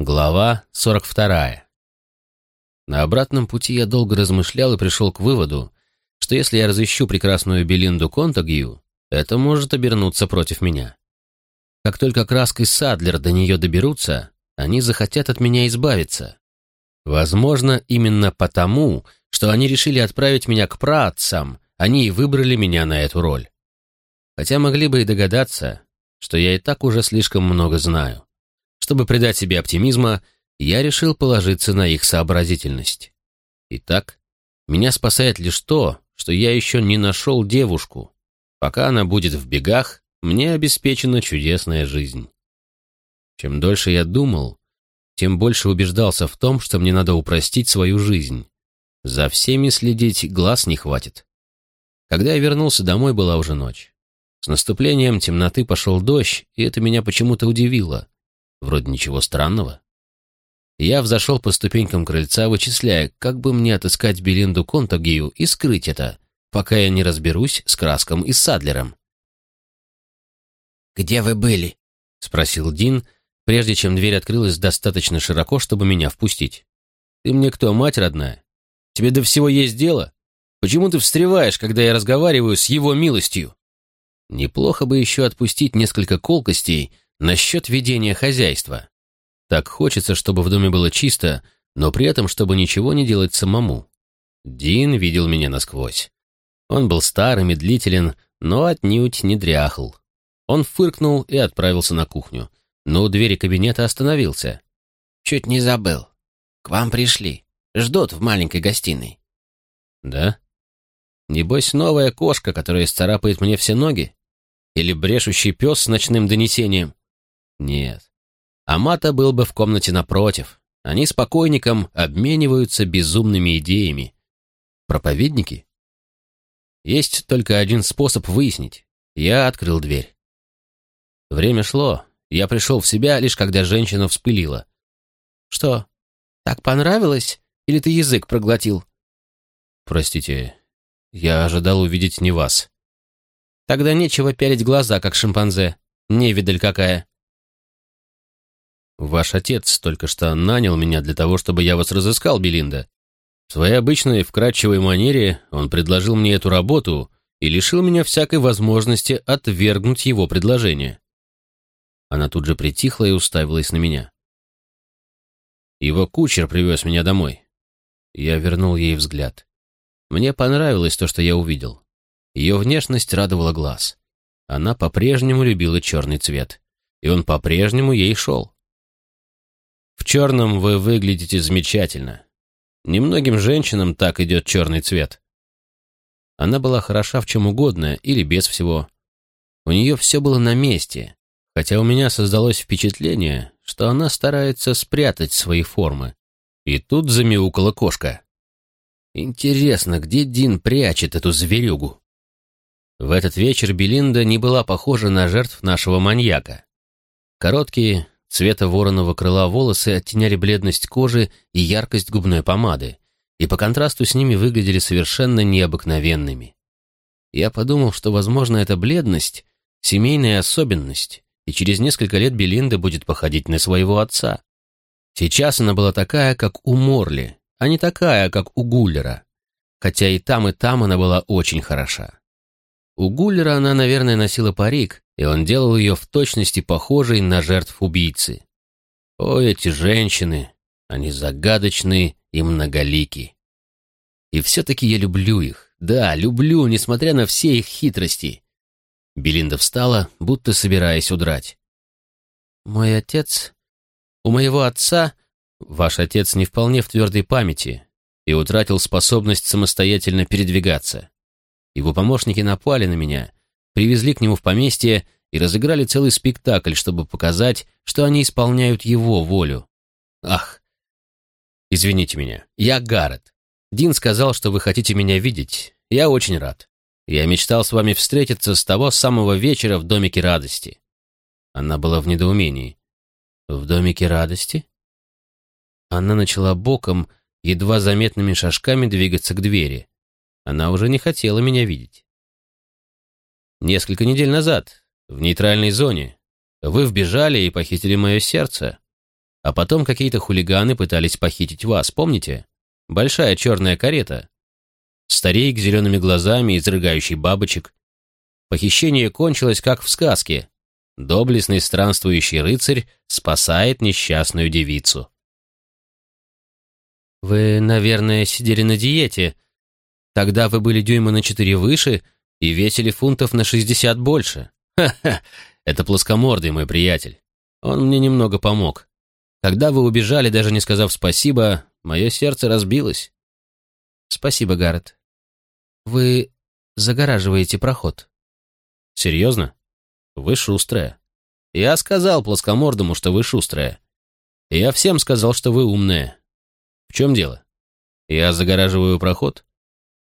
Глава 42. На обратном пути я долго размышлял и пришел к выводу, что если я разыщу прекрасную Белинду Контагью, это может обернуться против меня. Как только Краск и Садлер до нее доберутся, они захотят от меня избавиться. Возможно, именно потому, что они решили отправить меня к праотцам, они и выбрали меня на эту роль. Хотя могли бы и догадаться, что я и так уже слишком много знаю. Чтобы придать себе оптимизма, я решил положиться на их сообразительность. Итак, меня спасает лишь то, что я еще не нашел девушку. Пока она будет в бегах, мне обеспечена чудесная жизнь. Чем дольше я думал, тем больше убеждался в том, что мне надо упростить свою жизнь. За всеми следить глаз не хватит. Когда я вернулся домой, была уже ночь. С наступлением темноты пошел дождь, и это меня почему-то удивило. Вроде ничего странного. Я взошел по ступенькам крыльца, вычисляя, как бы мне отыскать Белинду Контагию и скрыть это, пока я не разберусь с Краском и Садлером. «Где вы были?» — спросил Дин, прежде чем дверь открылась достаточно широко, чтобы меня впустить. «Ты мне кто, мать родная? Тебе до всего есть дело? Почему ты встреваешь, когда я разговариваю с его милостью?» Неплохо бы еще отпустить несколько колкостей, Насчет ведения хозяйства. Так хочется, чтобы в доме было чисто, но при этом, чтобы ничего не делать самому. Дин видел меня насквозь. Он был стар и медлителен, но отнюдь не дряхл. Он фыркнул и отправился на кухню, но у двери кабинета остановился. «Чуть не забыл. К вам пришли. Ждут в маленькой гостиной». «Да? Небось, новая кошка, которая исцарапает мне все ноги? Или брешущий пес с ночным донесением? Нет. Амата был бы в комнате напротив. Они с покойником обмениваются безумными идеями. Проповедники? Есть только один способ выяснить. Я открыл дверь. Время шло. Я пришел в себя, лишь когда женщина вспылила. «Что, так понравилось? Или ты язык проглотил?» «Простите, я ожидал увидеть не вас». «Тогда нечего пялить глаза, как шимпанзе. Невидаль какая». Ваш отец только что нанял меня для того, чтобы я вас разыскал, Белинда. В своей обычной вкрадчивой манере он предложил мне эту работу и лишил меня всякой возможности отвергнуть его предложение. Она тут же притихла и уставилась на меня. Его кучер привез меня домой. Я вернул ей взгляд. Мне понравилось то, что я увидел. Ее внешность радовала глаз. Она по-прежнему любила черный цвет, и он по-прежнему ей шел. В черном вы выглядите замечательно. Немногим женщинам так идет черный цвет. Она была хороша в чем угодно или без всего. У нее все было на месте, хотя у меня создалось впечатление, что она старается спрятать свои формы. И тут замяукала кошка. Интересно, где Дин прячет эту зверюгу? В этот вечер Белинда не была похожа на жертв нашего маньяка. Короткие, Цвета вороного крыла волосы оттеняли бледность кожи и яркость губной помады, и по контрасту с ними выглядели совершенно необыкновенными. Я подумал, что, возможно, эта бледность — семейная особенность, и через несколько лет Белинда будет походить на своего отца. Сейчас она была такая, как у Морли, а не такая, как у Гуллера, хотя и там, и там она была очень хороша. У Гуллера она, наверное, носила парик, и он делал ее в точности похожей на жертв убийцы. О, эти женщины, они загадочны и многолики. И все-таки я люблю их, да, люблю, несмотря на все их хитрости. Белинда встала, будто собираясь удрать. «Мой отец... У моего отца... Ваш отец не вполне в твердой памяти и утратил способность самостоятельно передвигаться. Его помощники напали на меня, привезли к нему в поместье и разыграли целый спектакль, чтобы показать, что они исполняют его волю. Ах, извините меня, я Гаррет. Дин сказал, что вы хотите меня видеть. Я очень рад. Я мечтал с вами встретиться с того самого вечера в Домике Радости. Она была в недоумении. В Домике Радости? Она начала боком, едва заметными шажками двигаться к двери. Она уже не хотела меня видеть. Несколько недель назад, в нейтральной зоне, вы вбежали и похитили мое сердце. А потом какие-то хулиганы пытались похитить вас, помните? Большая черная карета. Старик с зелеными глазами, изрыгающий бабочек. Похищение кончилось, как в сказке. Доблестный странствующий рыцарь спасает несчастную девицу. «Вы, наверное, сидели на диете. Тогда вы были дюйма на четыре выше и весили фунтов на шестьдесят больше. Ха-ха, это плоскомордый мой приятель. Он мне немного помог. Когда вы убежали, даже не сказав спасибо, мое сердце разбилось. Спасибо, Гаррет. Вы загораживаете проход. Серьезно? Вы шустрая. Я сказал плоскомордому, что вы шустрая. Я всем сказал, что вы умная. В чем дело? Я загораживаю проход?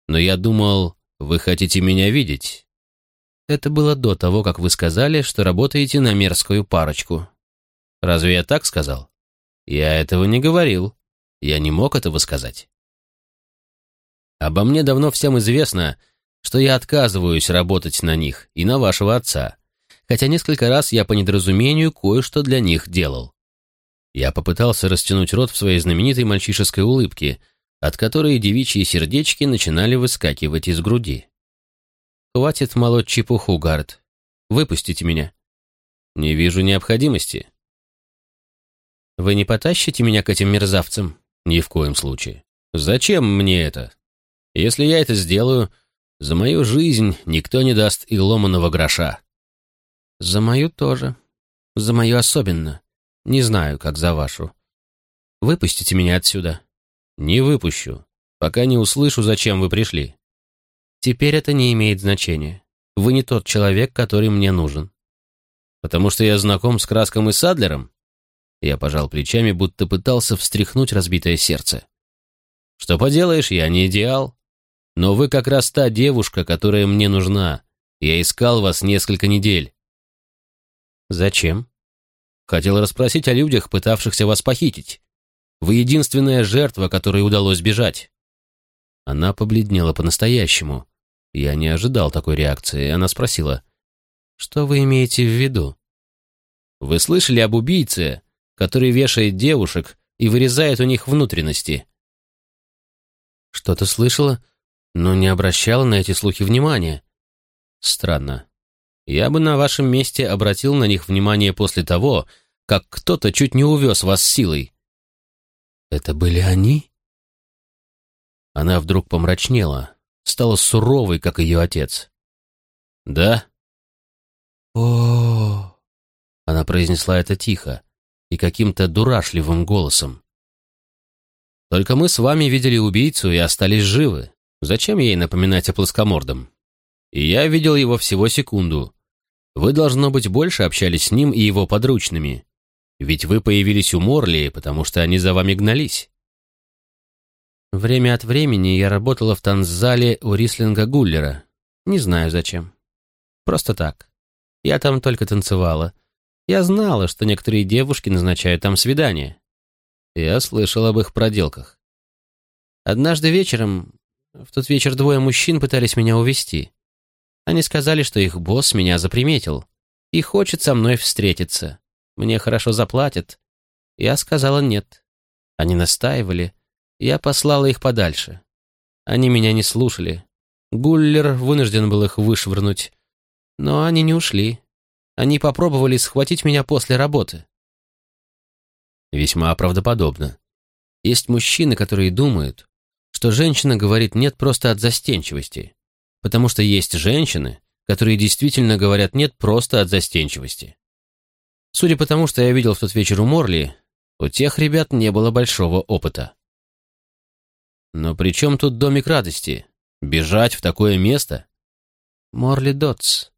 Но я думал, вы хотите меня видеть. Это было до того, как вы сказали, что работаете на мерзкую парочку. Разве я так сказал? Я этого не говорил. Я не мог этого сказать. Обо мне давно всем известно, что я отказываюсь работать на них и на вашего отца, хотя несколько раз я по недоразумению кое-что для них делал. Я попытался растянуть рот в своей знаменитой мальчишеской улыбке, от которой девичьи сердечки начинали выскакивать из груди. «Хватит молоть чепуху, Гард. Выпустите меня». «Не вижу необходимости». «Вы не потащите меня к этим мерзавцам?» «Ни в коем случае. Зачем мне это? Если я это сделаю, за мою жизнь никто не даст и ломаного гроша». «За мою тоже. За мою особенно. Не знаю, как за вашу. Выпустите меня отсюда». «Не выпущу, пока не услышу, зачем вы пришли». «Теперь это не имеет значения. Вы не тот человек, который мне нужен». «Потому что я знаком с Краском и Садлером?» Я пожал плечами, будто пытался встряхнуть разбитое сердце. «Что поделаешь, я не идеал. Но вы как раз та девушка, которая мне нужна. Я искал вас несколько недель». «Зачем?» «Хотел расспросить о людях, пытавшихся вас похитить. Вы единственная жертва, которой удалось бежать». Она побледнела по-настоящему. Я не ожидал такой реакции. Она спросила, «Что вы имеете в виду?» «Вы слышали об убийце, который вешает девушек и вырезает у них внутренности?» «Что-то слышала, но не обращала на эти слухи внимания». «Странно. Я бы на вашем месте обратил на них внимание после того, как кто-то чуть не увез вас силой». «Это были они?» Она вдруг помрачнела, стала суровой, как ее отец. «Да?» «О-о-о!» Она произнесла это тихо и каким-то дурашливым голосом. «Только мы с вами видели убийцу и остались живы. Зачем ей напоминать о плоскомордом? И я видел его всего секунду. Вы, должно быть, больше общались с ним и его подручными. Ведь вы появились у Морли, потому что они за вами гнались». Время от времени я работала в танцзале у Рислинга Гуллера. Не знаю зачем. Просто так. Я там только танцевала. Я знала, что некоторые девушки назначают там свидания. Я слышал об их проделках. Однажды вечером, в тот вечер двое мужчин пытались меня увести. Они сказали, что их босс меня заприметил и хочет со мной встретиться. Мне хорошо заплатят. Я сказала нет. Они настаивали. Я послала их подальше. Они меня не слушали. Гуллер вынужден был их вышвырнуть. Но они не ушли. Они попробовали схватить меня после работы. Весьма правдоподобно. Есть мужчины, которые думают, что женщина говорит «нет» просто от застенчивости, потому что есть женщины, которые действительно говорят «нет» просто от застенчивости. Судя по тому, что я видел в тот вечер у Морли, у тех ребят не было большого опыта. Но при чем тут домик радости? Бежать в такое место? Морли Дотс.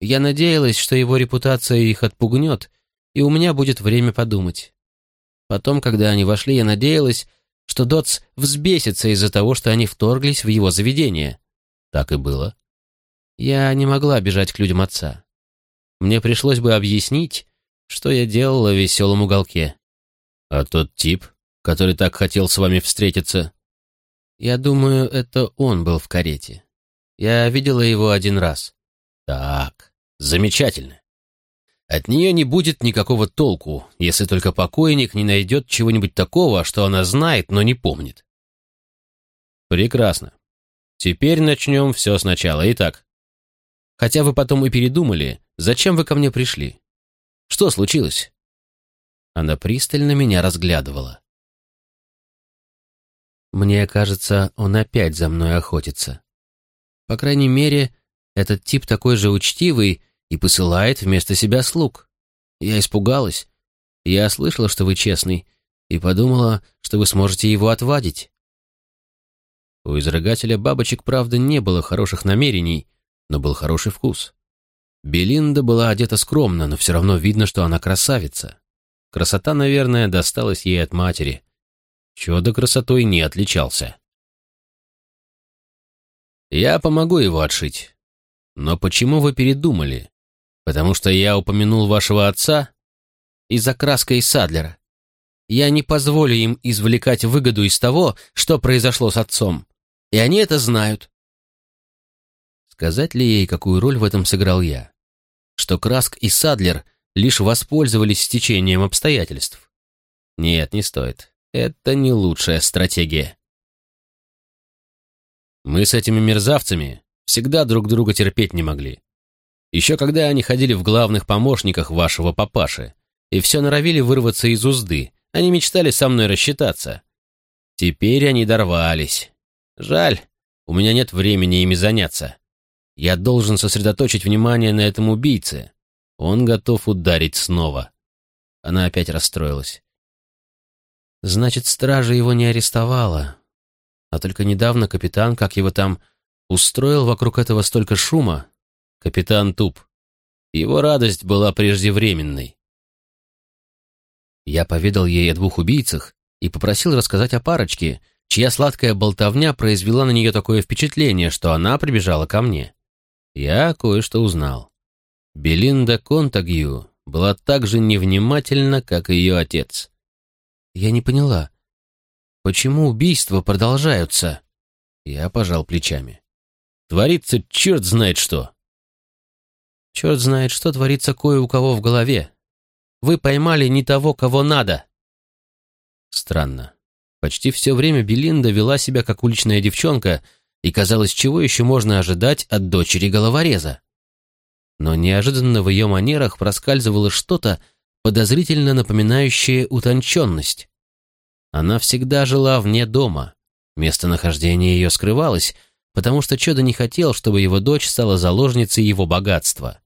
Я надеялась, что его репутация их отпугнет, и у меня будет время подумать. Потом, когда они вошли, я надеялась, что Дотс взбесится из-за того, что они вторглись в его заведение. Так и было. Я не могла бежать к людям отца. Мне пришлось бы объяснить, что я делала в веселом уголке. А тот тип, который так хотел с вами встретиться? Я думаю, это он был в карете. Я видела его один раз. Так, Замечательно. от нее не будет никакого толку, если только покойник не найдет чего-нибудь такого, что она знает, но не помнит. Прекрасно. Теперь начнем все сначала. Итак, хотя вы потом и передумали, зачем вы ко мне пришли? Что случилось? Она пристально меня разглядывала. Мне кажется, он опять за мной охотится. По крайней мере, этот тип такой же учтивый и посылает вместо себя слуг. Я испугалась. Я слышала, что вы честный, и подумала, что вы сможете его отвадить. У изрыгателя бабочек, правда, не было хороших намерений, но был хороший вкус. Белинда была одета скромно, но все равно видно, что она красавица. Красота, наверное, досталась ей от матери. Чудо красотой не отличался. Я помогу его отшить. Но почему вы передумали? Потому что я упомянул вашего отца? Из-за краска и Садлера. Я не позволю им извлекать выгоду из того, что произошло с отцом. И они это знают. Сказать ли ей, какую роль в этом сыграл я? Что Краск и Садлер лишь воспользовались стечением обстоятельств? Нет, не стоит. Это не лучшая стратегия. Мы с этими мерзавцами всегда друг друга терпеть не могли. Еще когда они ходили в главных помощниках вашего папаши и все норовили вырваться из узды, они мечтали со мной рассчитаться. Теперь они дорвались. Жаль, у меня нет времени ими заняться. Я должен сосредоточить внимание на этом убийце. Он готов ударить снова. Она опять расстроилась. Значит, стража его не арестовала. А только недавно капитан, как его там, устроил вокруг этого столько шума. Капитан туп. Его радость была преждевременной. Я поведал ей о двух убийцах и попросил рассказать о парочке, чья сладкая болтовня произвела на нее такое впечатление, что она прибежала ко мне. Я кое-что узнал. Белинда Контагью была так же невнимательна, как и ее отец. Я не поняла, почему убийства продолжаются? Я пожал плечами. Творится черт знает что. Черт знает, что творится кое у кого в голове. Вы поймали не того, кого надо. Странно. Почти все время Белинда вела себя как уличная девчонка, и казалось, чего еще можно ожидать от дочери головореза. Но неожиданно в ее манерах проскальзывало что-то, подозрительно напоминающее утонченность. Она всегда жила вне дома. Местонахождение ее скрывалось, потому что Чода не хотел, чтобы его дочь стала заложницей его богатства.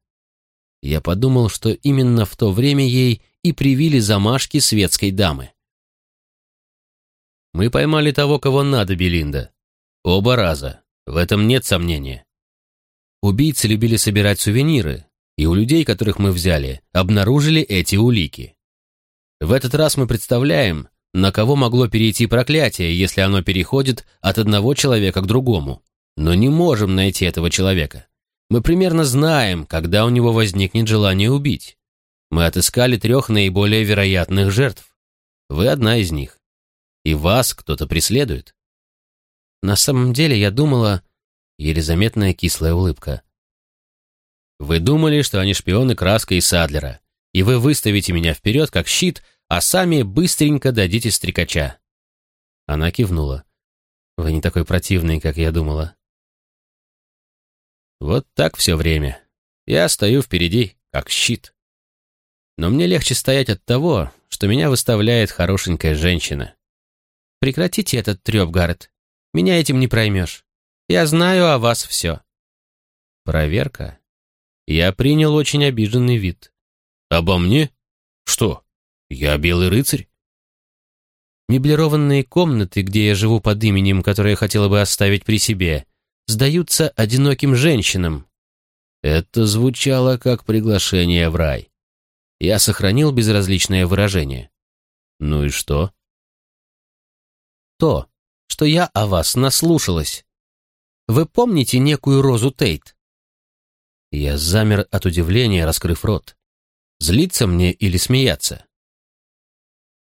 Я подумал, что именно в то время ей и привили замашки светской дамы. Мы поймали того, кого надо, Белинда. Оба раза. В этом нет сомнения. Убийцы любили собирать сувениры, и у людей, которых мы взяли, обнаружили эти улики. В этот раз мы представляем, на кого могло перейти проклятие, если оно переходит от одного человека к другому. Но не можем найти этого человека. Мы примерно знаем, когда у него возникнет желание убить. Мы отыскали трех наиболее вероятных жертв. Вы одна из них. И вас кто-то преследует. На самом деле я думала, еле заметная кислая улыбка. Вы думали, что они шпионы Краска и Садлера, и вы выставите меня вперед как щит, а сами быстренько дадите стрекача. Она кивнула. Вы не такой противный, как я думала. Вот так все время. Я стою впереди, как щит. Но мне легче стоять от того, что меня выставляет хорошенькая женщина. Прекратите этот треп, Гаррет. Меня этим не проймешь. Я знаю о вас все. Проверка. Я принял очень обиженный вид. Обо мне? Что? Я белый рыцарь? Меблированные комнаты, где я живу под именем, которое я хотела бы оставить при себе, сдаются одиноким женщинам. Это звучало как приглашение в рай. Я сохранил безразличное выражение. Ну и что? То, что я о вас наслушалась. Вы помните некую Розу Тейт? Я замер от удивления, раскрыв рот. Злиться мне или смеяться?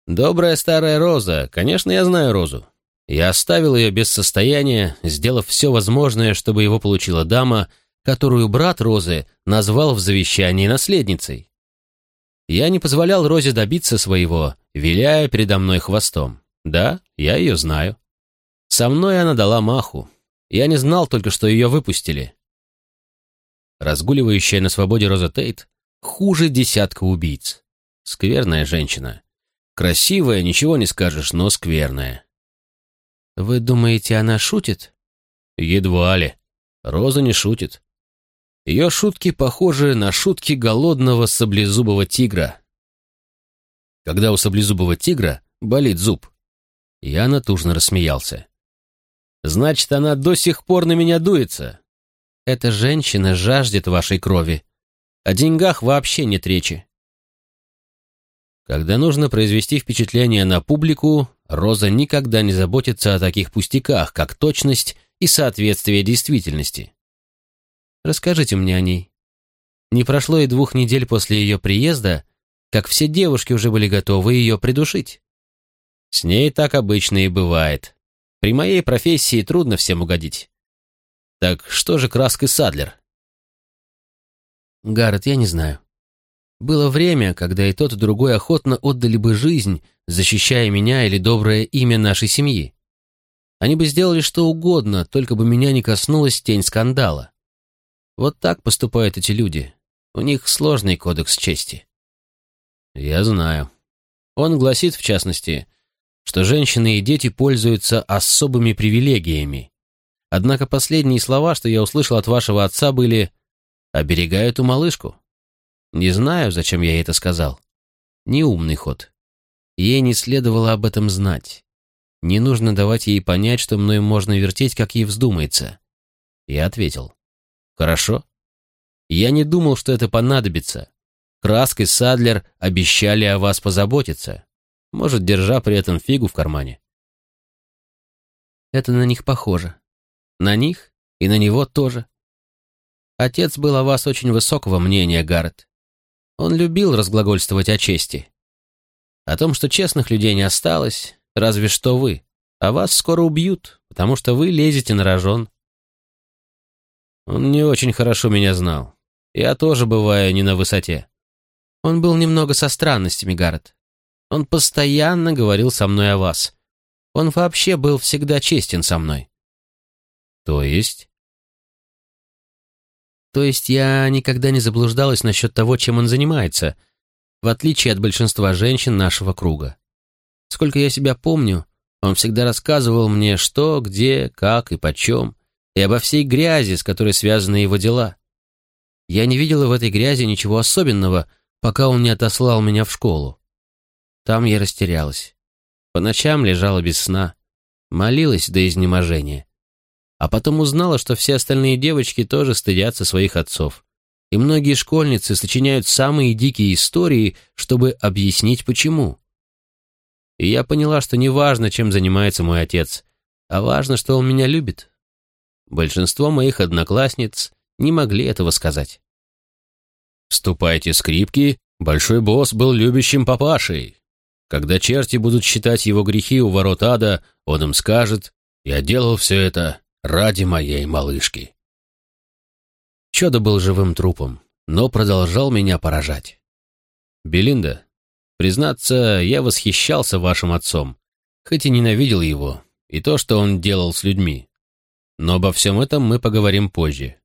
Добрая старая Роза, конечно, я знаю Розу. Я оставил ее без состояния, сделав все возможное, чтобы его получила дама, которую брат Розы назвал в завещании наследницей. Я не позволял Розе добиться своего, виляя передо мной хвостом. Да, я ее знаю. Со мной она дала маху. Я не знал только, что ее выпустили. Разгуливающая на свободе Роза Тейт хуже десятка убийц. Скверная женщина. Красивая, ничего не скажешь, но скверная. Вы думаете, она шутит? Едва ли. Роза не шутит. Ее шутки похожи на шутки голодного саблезубого тигра. Когда у саблезубого тигра болит зуб, я натужно рассмеялся. Значит, она до сих пор на меня дуется. Эта женщина жаждет вашей крови. О деньгах вообще нет речи. Когда нужно произвести впечатление на публику, Роза никогда не заботится о таких пустяках, как точность и соответствие действительности. Расскажите мне о ней. Не прошло и двух недель после ее приезда, как все девушки уже были готовы ее придушить. С ней так обычно и бывает. При моей профессии трудно всем угодить. Так что же краской Садлер? Гаррет, я не знаю. Было время, когда и тот, и другой охотно отдали бы жизнь, защищая меня или доброе имя нашей семьи. Они бы сделали что угодно, только бы меня не коснулась тень скандала. Вот так поступают эти люди. У них сложный кодекс чести. Я знаю. Он гласит, в частности, что женщины и дети пользуются особыми привилегиями. Однако последние слова, что я услышал от вашего отца, были «оберегаю эту малышку». Не знаю, зачем я это сказал. Неумный ход. Ей не следовало об этом знать. Не нужно давать ей понять, что мной можно вертеть, как ей вздумается. Я ответил. «Хорошо. Я не думал, что это понадобится. Краск и Садлер обещали о вас позаботиться может, держа при этом фигу в кармане. Это на них похоже. На них и на него тоже. Отец был о вас очень высокого мнения, Гаррет. Он любил разглагольствовать о чести. О том, что честных людей не осталось, разве что вы, а вас скоро убьют, потому что вы лезете на рожон. Он не очень хорошо меня знал. Я тоже бываю не на высоте. Он был немного со странностями, Гаррет. Он постоянно говорил со мной о вас. Он вообще был всегда честен со мной. То есть? То есть я никогда не заблуждалась насчет того, чем он занимается, в отличие от большинства женщин нашего круга. Сколько я себя помню, он всегда рассказывал мне, что, где, как и почем, и обо всей грязи, с которой связаны его дела. Я не видела в этой грязи ничего особенного, пока он не отослал меня в школу. Там я растерялась. По ночам лежала без сна, молилась до изнеможения. А потом узнала, что все остальные девочки тоже стыдятся своих отцов. И многие школьницы сочиняют самые дикие истории, чтобы объяснить почему. И я поняла, что не важно, чем занимается мой отец, а важно, что он меня любит. Большинство моих одноклассниц не могли этого сказать. «Ступайте, скрипки, большой босс был любящим папашей», когда черти будут считать его грехи у ворот ада, он им скажет, «Я делал все это ради моей малышки». Чудо был живым трупом, но продолжал меня поражать. «Белинда, признаться, я восхищался вашим отцом, хоть и ненавидел его, и то, что он делал с людьми. Но обо всем этом мы поговорим позже.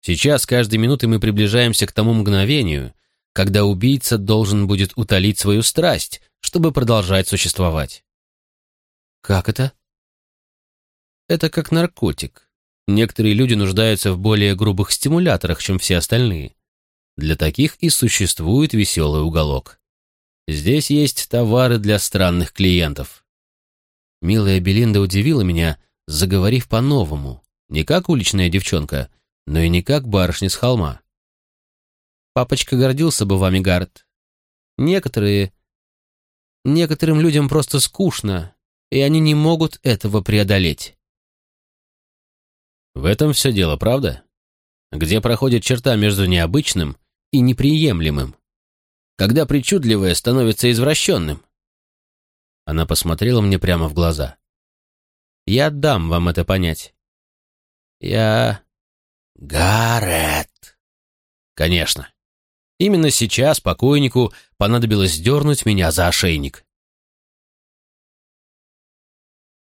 Сейчас каждой минуты мы приближаемся к тому мгновению, когда убийца должен будет утолить свою страсть, чтобы продолжать существовать. Как это? Это как наркотик. Некоторые люди нуждаются в более грубых стимуляторах, чем все остальные. Для таких и существует веселый уголок. Здесь есть товары для странных клиентов. Милая Белинда удивила меня, заговорив по-новому, не как уличная девчонка, но и не как барышня с холма. Папочка гордился бы вами, Гард. Некоторые... Некоторым людям просто скучно, и они не могут этого преодолеть. В этом все дело, правда? Где проходит черта между необычным и неприемлемым? Когда причудливое становится извращенным? Она посмотрела мне прямо в глаза. Я дам вам это понять. Я... Гаррет. Конечно. Именно сейчас покойнику понадобилось дернуть меня за ошейник.